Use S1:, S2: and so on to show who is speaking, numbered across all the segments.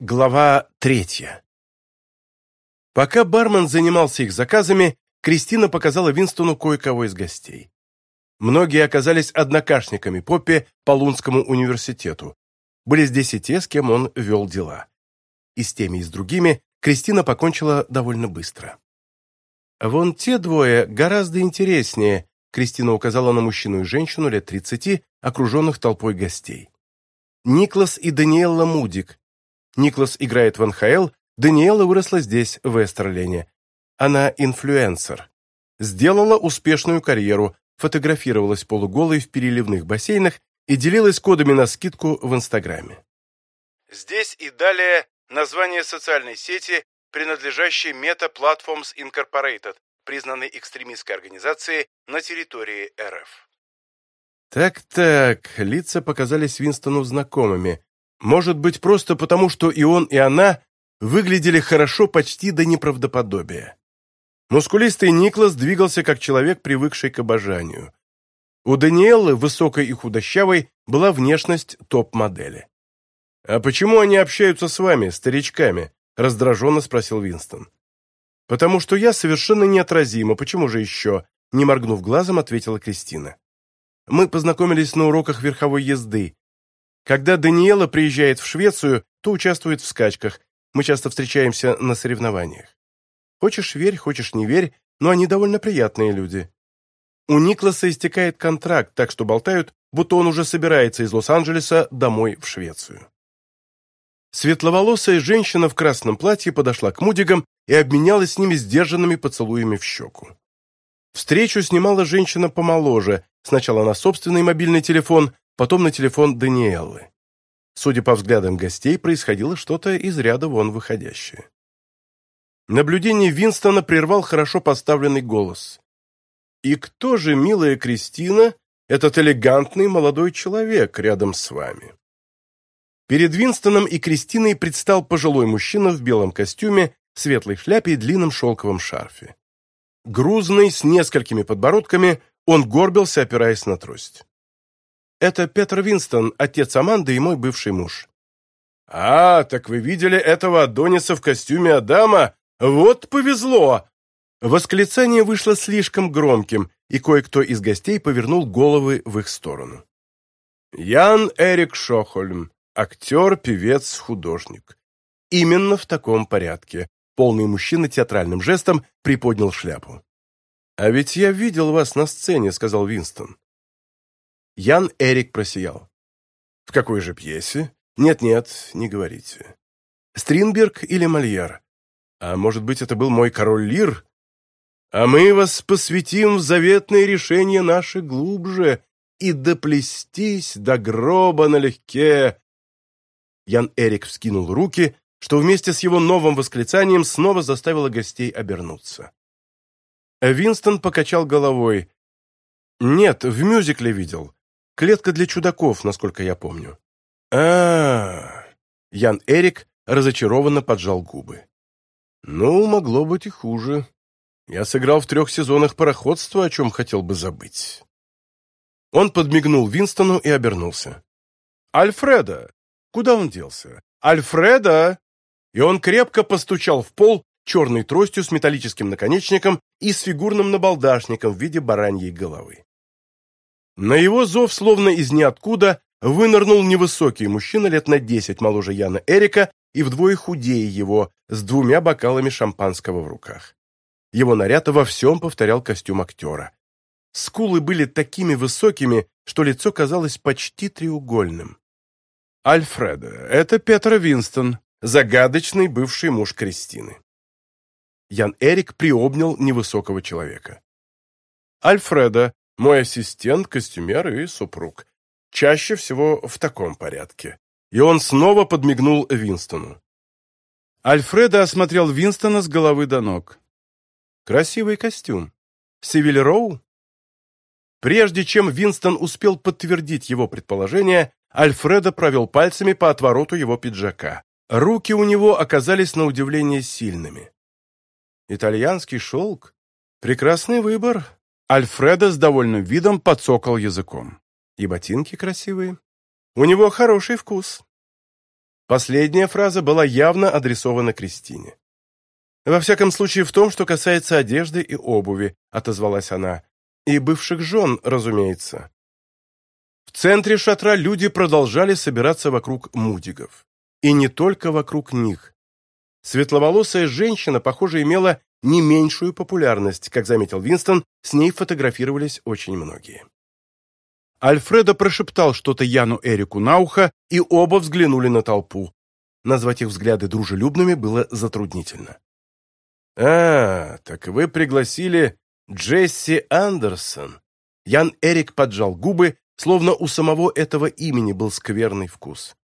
S1: Глава третья. Пока бармен занимался их заказами, Кристина показала Винстону кое-кого из гостей. Многие оказались однокашниками Поппи по Лунскому университету. Были здесь и те, с кем он вел дела. И с теми, и с другими Кристина покончила довольно быстро. «Вон те двое гораздо интереснее», — Кристина указала на мужчину и женщину лет 30, окруженных толпой гостей. «Никлас и Даниэлла Мудик, Никлас играет в НХЛ, Даниэла выросла здесь, в Эстерлине. Она инфлюенсер. Сделала успешную карьеру, фотографировалась полуголой в переливных бассейнах и делилась кодами на скидку в Инстаграме. Здесь и далее название социальной сети, принадлежащей Meta Platforms Incorporated, признанной экстремистской организацией на территории РФ. Так-так, лица показались Винстону знакомыми. Может быть, просто потому, что и он, и она выглядели хорошо почти до неправдоподобия. Мускулистый Никлас двигался как человек, привыкший к обожанию. У Даниэллы, высокой и худощавой, была внешность топ-модели. «А почему они общаются с вами, старичками?» – раздраженно спросил Винстон. «Потому что я совершенно неотразима, почему же еще?» – не моргнув глазом, ответила Кристина. «Мы познакомились на уроках верховой езды», когда Даниэла приезжает в Швецию, то участвует в скачках. Мы часто встречаемся на соревнованиях. Хочешь верь, хочешь не верь, но они довольно приятные люди. У Никласа истекает контракт, так что болтают, будто он уже собирается из Лос-Анджелеса домой в Швецию. Светловолосая женщина в красном платье подошла к Мудигам и обменялась с ними сдержанными поцелуями в щеку. Встречу снимала женщина помоложе, сначала на собственный мобильный телефон, потом на телефон Даниэллы. Судя по взглядам гостей, происходило что-то из ряда вон выходящее. Наблюдение Винстона прервал хорошо поставленный голос. «И кто же, милая Кристина, этот элегантный молодой человек рядом с вами?» Перед Винстоном и Кристиной предстал пожилой мужчина в белом костюме, светлой шляпе и длинном шелковом шарфе. Грузный, с несколькими подбородками, он горбился, опираясь на трость. Это Петр Винстон, отец Аманды и мой бывший муж». «А, так вы видели этого Адониса в костюме Адама? Вот повезло!» Восклицание вышло слишком громким, и кое-кто из гостей повернул головы в их сторону. Ян Эрик Шохольм, актер, певец, художник. Именно в таком порядке. Полный мужчина театральным жестом приподнял шляпу. «А ведь я видел вас на сцене», — сказал Винстон. Ян Эрик просиял. В какой же пьесе? Нет-нет, не говорите. Стринберг или Мольер? А может быть, это был мой король Лир? А мы вас посвятим в заветное решение наше глубже и доплестись до гроба налегке. Ян Эрик вскинул руки, что вместе с его новым восклицанием снова заставило гостей обернуться. Винстон покачал головой. «Нет, в мюзикле видел. Клетка для чудаков, насколько я помню. а Ян Эрик разочарованно поджал губы. «Ну, могло быть и хуже. Я сыграл в трех сезонах пароходства, о чем хотел бы забыть». Он подмигнул Винстону и обернулся. «Альфреда! Куда он делся? Альфреда!» И он крепко постучал в пол черной тростью с металлическим наконечником и с фигурным набалдашником в виде бараньей головы. На его зов, словно из ниоткуда, вынырнул невысокий мужчина лет на десять моложе Яна Эрика и вдвое худее его, с двумя бокалами шампанского в руках. Его наряд во всем повторял костюм актера. Скулы были такими высокими, что лицо казалось почти треугольным. Альфреда, это Петр Винстон, загадочный бывший муж Кристины. Ян Эрик приобнял невысокого человека. Альфреда, мой ассистент, костюмер и супруг. Чаще всего в таком порядке. И он снова подмигнул Винстону. Альфредо осмотрел Винстона с головы до ног. Красивый костюм. Сивиль Роу? Прежде чем Винстон успел подтвердить его предположение, Альфредо провел пальцами по отвороту его пиджака. Руки у него оказались на удивление сильными. Итальянский шелк? Прекрасный выбор, Альфредо Альфреда с довольным видом подсокал языком. И ботинки красивые. У него хороший вкус. Последняя фраза была явно адресована Кристине. «Во всяком случае, в том, что касается одежды и обуви», — отозвалась она. «И бывших жен, разумеется». В центре шатра люди продолжали собираться вокруг мудигов. И не только вокруг них. Светловолосая женщина, похоже, имела не меньшую популярность, как заметил Винстон, с ней фотографировались очень многие. Альфредо прошептал что-то Яну Эрику на ухо, и оба взглянули на толпу. Назвать их взгляды дружелюбными было затруднительно. «А, так вы пригласили Джесси Андерсон». Ян Эрик поджал губы, словно у самого этого имени был скверный вкус.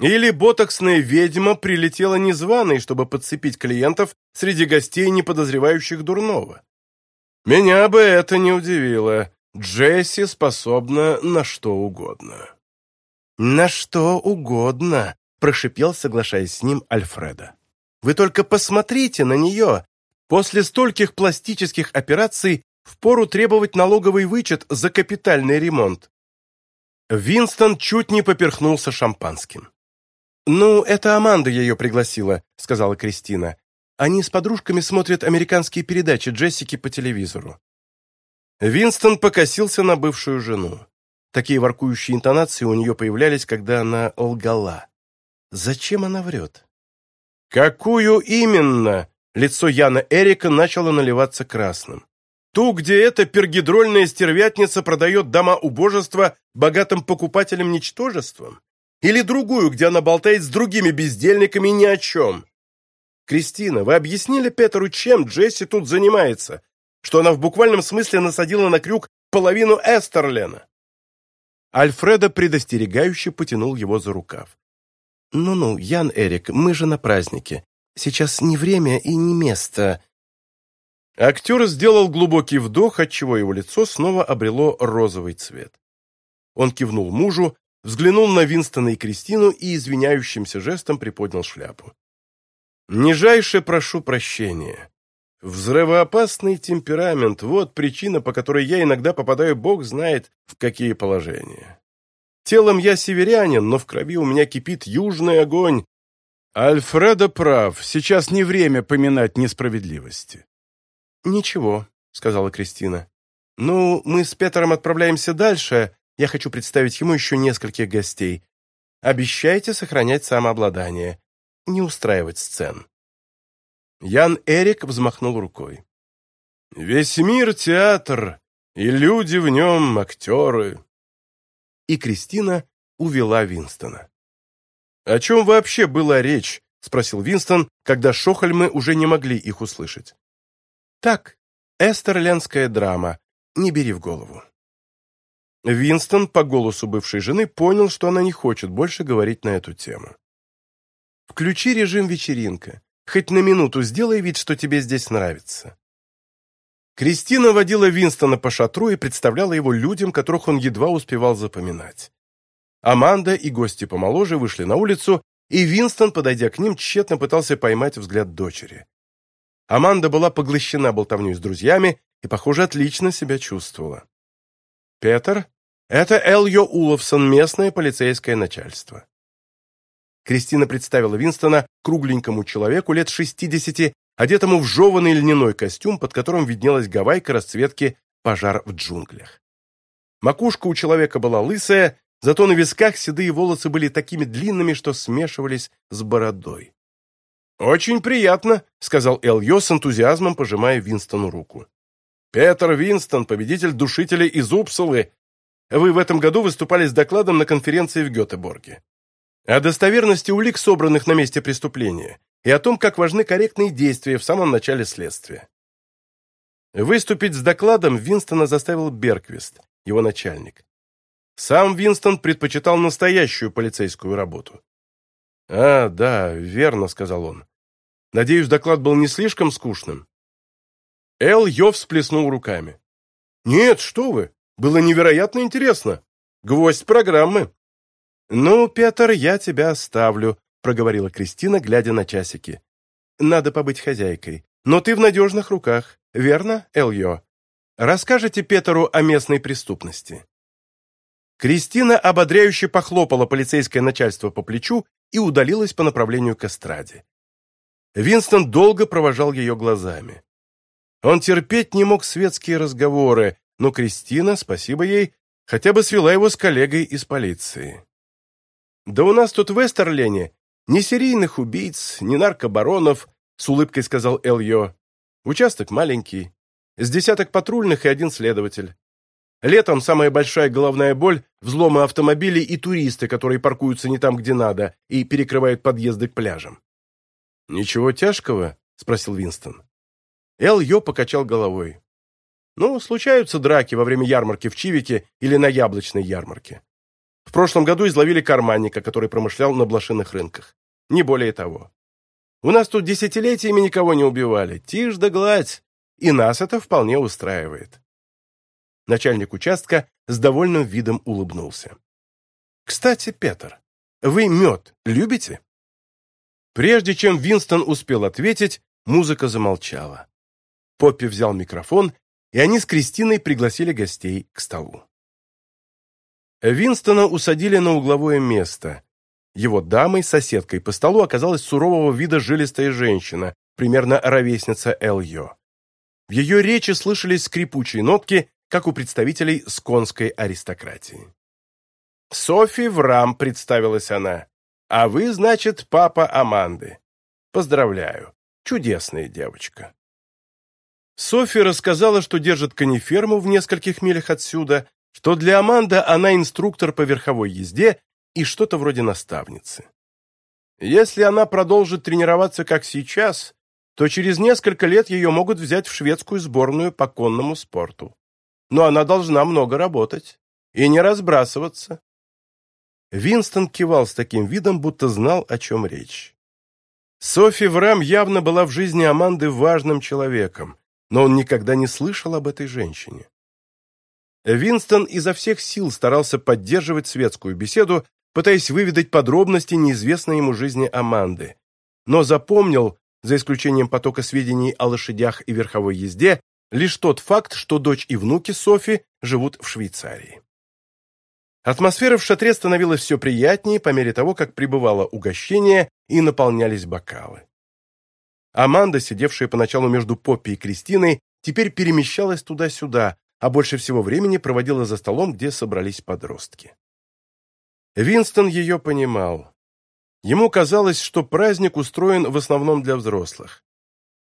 S1: Или ботоксная ведьма прилетела незваной, чтобы подцепить клиентов среди гостей, не подозревающих дурного. Меня бы это не удивило. Джесси способна на что угодно. «На что угодно», — прошипел, соглашаясь с ним Альфреда. «Вы только посмотрите на нее. После стольких пластических операций впору требовать налоговый вычет за капитальный ремонт». Винстон чуть не поперхнулся шампанским. «Ну, это Аманда ее пригласила», — сказала Кристина. «Они с подружками смотрят американские передачи Джессики по телевизору». Винстон покосился на бывшую жену. Такие воркующие интонации у нее появлялись, когда она лгала. Зачем она врет? «Какую именно?» Лицо Яна Эрика начало наливаться красным. «Ту, где эта пергидрольная стервятница продает дома убожества богатым покупателям-ничтожеством?» Или другую, где она болтает с другими бездельниками ни о чем. Кристина, вы объяснили Петеру, чем Джесси тут занимается? Что она в буквальном смысле насадила на крюк половину Эстерлена? Альфредо предостерегающе потянул его за рукав. «Ну-ну, Ян Эрик, мы же на празднике. Сейчас не время и не место». Актер сделал глубокий вдох, отчего его лицо снова обрело розовый цвет. Он кивнул мужу, взглянул на Винстона и Кристину и извиняющимся жестом приподнял шляпу. «Нижайше прошу прощения. Взрывоопасный темперамент – вот причина, по которой я иногда попадаю, бог знает, в какие положения. Телом я северянин, но в крови у меня кипит южный огонь. Альфредо прав, сейчас не время поминать несправедливости». «Ничего», – сказала Кристина. «Ну, мы с Петером отправляемся дальше, я хочу представить ему еще нескольких гостей. Обещайте сохранять самообладание, не устраивать сцен». Ян Эрик взмахнул рукой. «Весь мир — театр, и люди в нем — актеры». И Кристина увела Винстона. «О чем вообще была речь?» — спросил Винстон, когда Шохальмы уже не могли их услышать. «Так, эстерлянская драма. Не бери в голову». Винстон по голосу бывшей жены понял, что она не хочет больше говорить на эту тему. «Включи режим вечеринка. Хоть на минуту сделай вид, что тебе здесь нравится». Кристина водила Винстона по шатру и представляла его людям, которых он едва успевал запоминать. Аманда и гости помоложе вышли на улицу, и Винстон, подойдя к ним, тщетно пытался поймать взгляд дочери. Аманда была поглощена болтовней с друзьями и, похоже, отлично себя чувствовала. «Петер?» Это Эльо Уловсон, местное полицейское начальство. Кристина представила Винстона кругленькому человеку лет 60, одетому в жеванный льняной костюм, под которым виднелась гавайка расцветки «Пожар в джунглях». Макушка у человека была лысая, зато на висках седые волосы были такими длинными, что смешивались с бородой. «Очень приятно», — сказал Эльо с энтузиазмом, пожимая Винстону руку. «Петер Винстон, победитель душителей из Упсалы, вы в этом году выступали с докладом на конференции в Гетеборге. О достоверности улик, собранных на месте преступления, и о том, как важны корректные действия в самом начале следствия. Выступить с докладом Винстона заставил Берквист, его начальник. Сам Винстон предпочитал настоящую полицейскую работу. «А, да, верно», — сказал он. «Надеюсь, доклад был не слишком скучным?» Эл Йов всплеснул руками. «Нет, что вы! Было невероятно интересно. Гвоздь программы. «Ну, Петр, я тебя оставлю», — проговорила Кристина, глядя на часики. «Надо побыть хозяйкой. Но ты в надежных руках, верно, Эльё? Расскажите Петеру о местной преступности». Кристина ободряюще похлопала полицейское начальство по плечу и удалилась по направлению к эстраде. Винстон долго провожал ее глазами. Он терпеть не мог светские разговоры, но Кристина, спасибо ей, хотя бы свела его с коллегой из полиции. «Да у нас тут в Эстерлене ни серийных убийц, ни наркобаронов», с улыбкой сказал Эльё. «Участок маленький, с десяток патрульных и один следователь. Летом самая большая головная боль – взломы автомобилей и туристы, которые паркуются не там, где надо, и перекрывают подъезды к пляжам». «Ничего тяжкого?» – спросил Винстон. Эл Йо покачал головой. Ну, случаются драки во время ярмарки в Чивике или на яблочной ярмарке. В прошлом году изловили карманника, который промышлял на блошиных рынках. Не более того. У нас тут десятилетиями никого не убивали. Тишь да гладь. И нас это вполне устраивает. Начальник участка с довольным видом улыбнулся. «Кстати, Петр, вы мед любите?» Прежде чем Винстон успел ответить, музыка замолчала. Поппи взял микрофон и они с Кристиной пригласили гостей к столу. Винстона усадили на угловое место. Его дамой, соседкой по столу, оказалась сурового вида жилистая женщина, примерно ровесница Эльё. В ее речи слышались скрипучие нотки, как у представителей сконской аристократии. «Софи Врам», — представилась она. «А вы, значит, папа София рассказала, что держит каниферму в нескольких милях отсюда, что для Аманды она инструктор по верховой езде и что-то вроде наставницы. Если она продолжит тренироваться как сейчас, то через несколько лет ее могут взять в шведскую сборную по конному спорту. Но она должна много работать и не разбрасываться. Винстон кивал с таким видом, будто знал, о чем речь. Софи Врам явно была в жизни Аманды важным человеком, но он никогда не слышал об этой женщине. Винстон изо всех сил старался поддерживать светскую беседу, пытаясь выведать подробности неизвестной ему жизни Аманды, но запомнил, за исключением потока сведений о лошадях и верховой езде, лишь тот факт, что дочь и внуки Софи живут в Швейцарии. Атмосфера в шатре становилась все приятнее по мере того, как прибывало угощение и наполнялись бокалы. Аманда, сидевшая поначалу между Поппи и Кристиной, теперь перемещалась туда-сюда, а больше всего времени проводила за столом, где собрались подростки. Винстон ее понимал. Ему казалось, что праздник устроен в основном для взрослых.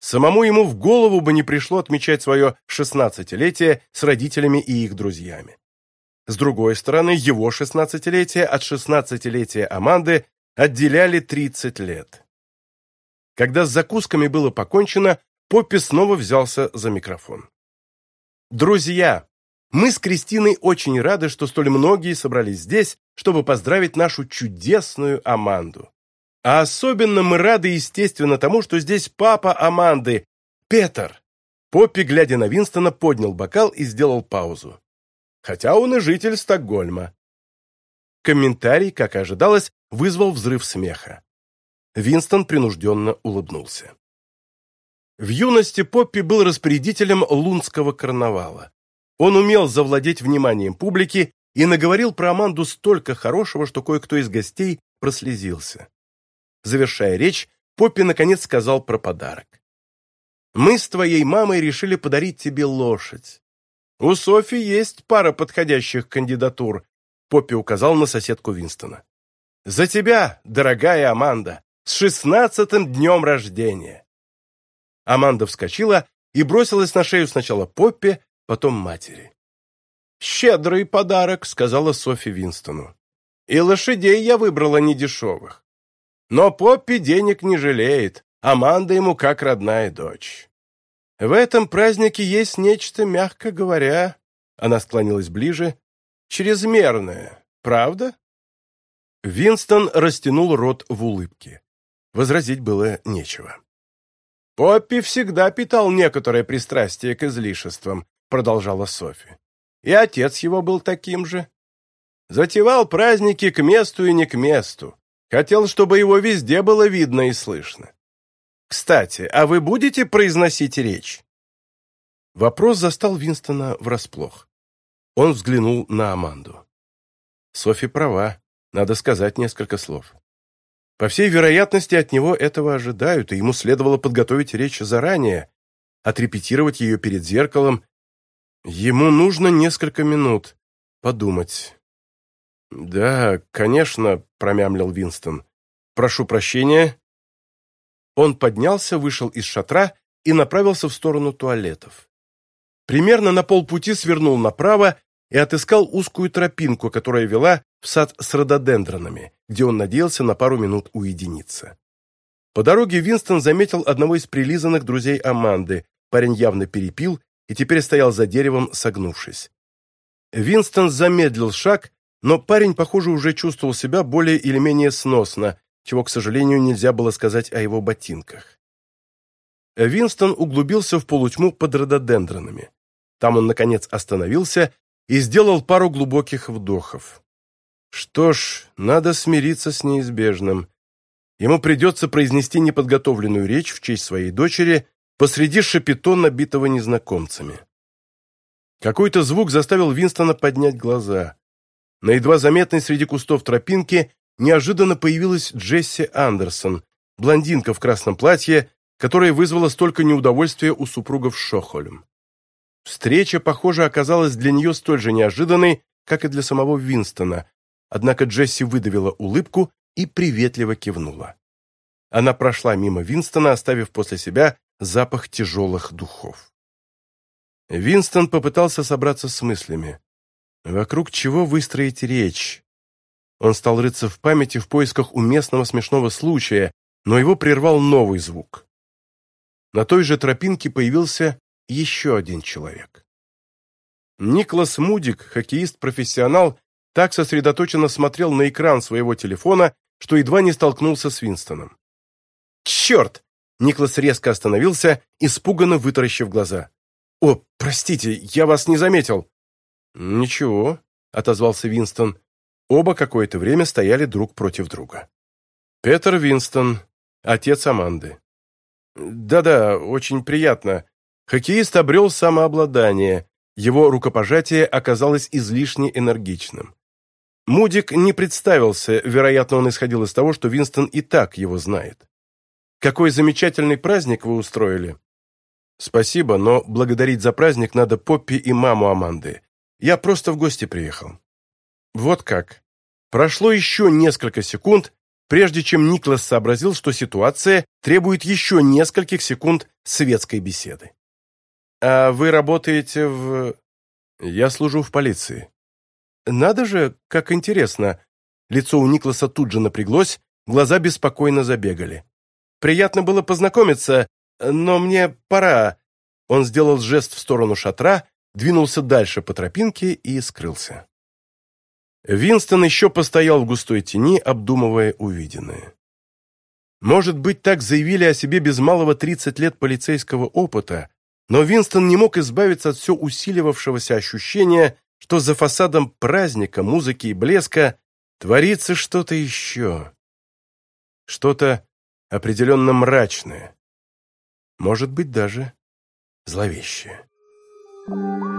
S1: Самому ему в голову бы не пришло отмечать свое шестнадцатилетие с родителями и их друзьями. С другой стороны, его шестнадцатилетие от шестнадцатилетия Аманды отделяли 30 лет. Когда с закусками было покончено, Поппи снова взялся за микрофон. «Друзья, мы с Кристиной очень рады, что столь многие собрались здесь, чтобы поздравить нашу чудесную Аманду. А особенно мы рады, естественно, тому, что здесь папа Аманды, Петр». Поппи, глядя на Винстона, поднял бокал и сделал паузу. Хотя он и житель Стокгольма. Комментарий, как и ожидалось, вызвал взрыв смеха. Винстон принужденно улыбнулся. В юности Поппи был распорядителем лунского карнавала. Он умел завладеть вниманием публики и наговорил про Аманду столько хорошего, что кое-кто из гостей прослезился. Завершая речь, Поппи наконец сказал про подарок. «Мы с твоей мамой решили подарить тебе лошадь. У Софи есть пара подходящих кандидатур», Поппи указал на соседку Винстона. «За тебя, дорогая Аманда, с с шестнадцатым днем рождения. Аманда вскочила и бросилась на шею сначала Поппе, потом матери. «Щедрый подарок», — сказала Софи Винстону. «И лошадей я выбрала недешевых. Но Поппи денег не жалеет, Аманда ему как родная дочь. В этом празднике есть нечто, мягко говоря...» Она склонилась ближе. «Чрезмерное, правда?» Винстон растянул рот в улыбке. Возразить было нечего. «Поппи всегда питал некоторое пристрастие к излишествам», — продолжала Софи. «И отец его был таким же. Затевал праздники к месту и не к месту. Хотел, чтобы его везде было видно и слышно. Кстати, а вы будете произносить речь?» Вопрос застал Винстона врасплох. Он взглянул на Аманду. «Софи права. Надо сказать несколько слов». По всей вероятности, от него этого ожидают, и ему следовало подготовить речь заранее, отрепетировать ее перед зеркалом. Ему нужно несколько минут подумать. «Да, конечно», — промямлил Винстон. «Прошу прощения». Он поднялся, вышел из шатра и направился в сторону туалетов. Примерно на полпути свернул направо и отыскал узкую тропинку, которая вела в сад с рододендронами, где он надеялся на пару минут уединиться. По дороге Винстон заметил одного из прилизанных друзей Аманды. Парень явно перепил и теперь стоял за деревом, согнувшись. Винстон замедлил шаг, но парень, похоже, уже чувствовал себя более или менее сносно, чего, к сожалению, нельзя было сказать о его ботинках. Винстон углубился в полутьму под рододендронами. Там он, наконец, остановился и сделал пару глубоких вдохов. Что ж, надо смириться с неизбежным. Ему придется произнести неподготовленную речь в честь своей дочери посреди шапито, набитого незнакомцами. Какой-то звук заставил Винстона поднять глаза. На едва заметной среди кустов тропинки неожиданно появилась Джесси Андерсон, блондинка в красном платье, которая вызвала столько неудовольствия у супругов Шохолем. Встреча, похоже, оказалась для нее столь же неожиданной, как и для самого Винстона, Однако Джесси выдавила улыбку и приветливо кивнула. Она прошла мимо Винстона, оставив после себя запах тяжелых духов. Винстон попытался собраться с мыслями. Вокруг чего выстроить речь? Он стал рыться в памяти в поисках уместного смешного случая, но его прервал новый звук. На той же тропинке появился еще один человек. Никлас Мудик, хоккеист-профессионал, так сосредоточенно смотрел на экран своего телефона, что едва не столкнулся с Винстоном. «Черт!» — Никлас резко остановился, испуганно вытаращив глаза. «О, простите, я вас не заметил!» «Ничего», — отозвался Винстон. Оба какое-то время стояли друг против друга. «Петер Винстон, отец Аманды». «Да-да, очень приятно. Хоккеист обрел самообладание. Его рукопожатие оказалось излишне энергичным. Мудик не представился, вероятно, он исходил из того, что Винстон и так его знает. «Какой замечательный праздник вы устроили!» «Спасибо, но благодарить за праздник надо Поппи и маму Аманды. Я просто в гости приехал». Вот как. Прошло еще несколько секунд, прежде чем Никлас сообразил, что ситуация требует еще нескольких секунд светской беседы. «А вы работаете в...» «Я служу в полиции», «Надо же, как интересно!» Лицо у Никласа тут же напряглось, глаза беспокойно забегали. «Приятно было познакомиться, но мне пора...» Он сделал жест в сторону шатра, двинулся дальше по тропинке и скрылся. Винстон еще постоял в густой тени, обдумывая увиденное. Может быть, так заявили о себе без малого 30 лет полицейского опыта, но Винстон не мог избавиться от все усиливавшегося ощущения, что за фасадом праздника, музыки и блеска творится что-то еще. Что-то определенно мрачное. Может быть, даже зловещее. Thank you.